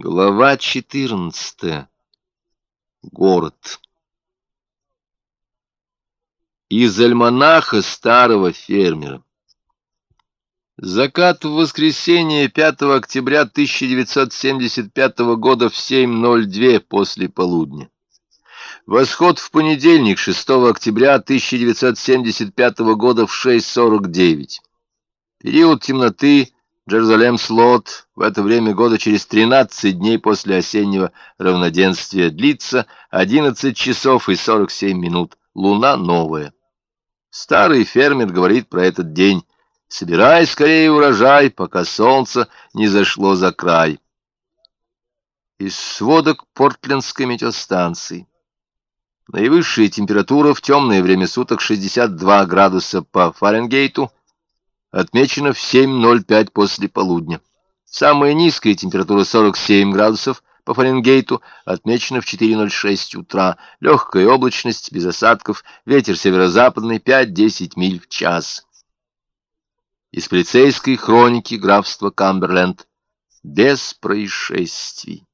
Глава 14. Город. Из альманаха старого фермера. Закат в воскресенье 5 октября 1975 года в 7.02 после полудня. Восход в понедельник 6 октября 1975 года в 6.49. Период темноты Джерузалем Слот в это время года через 13 дней после осеннего равноденствия длится 11 часов и 47 минут. Луна новая. Старый фермер говорит про этот день. Собирай скорее урожай, пока солнце не зашло за край. Из сводок Портлендской метеостанции. Наивысшая температура в темное время суток 62 градуса по Фаренгейту, отмечено в 7.05 после полудня. Самая низкая температура 47 градусов по Фаренгейту отмечена в 4.06 утра. Легкая облачность, без осадков, ветер северо-западный 5-10 миль в час. Из полицейской хроники графства Камберленд. Без происшествий.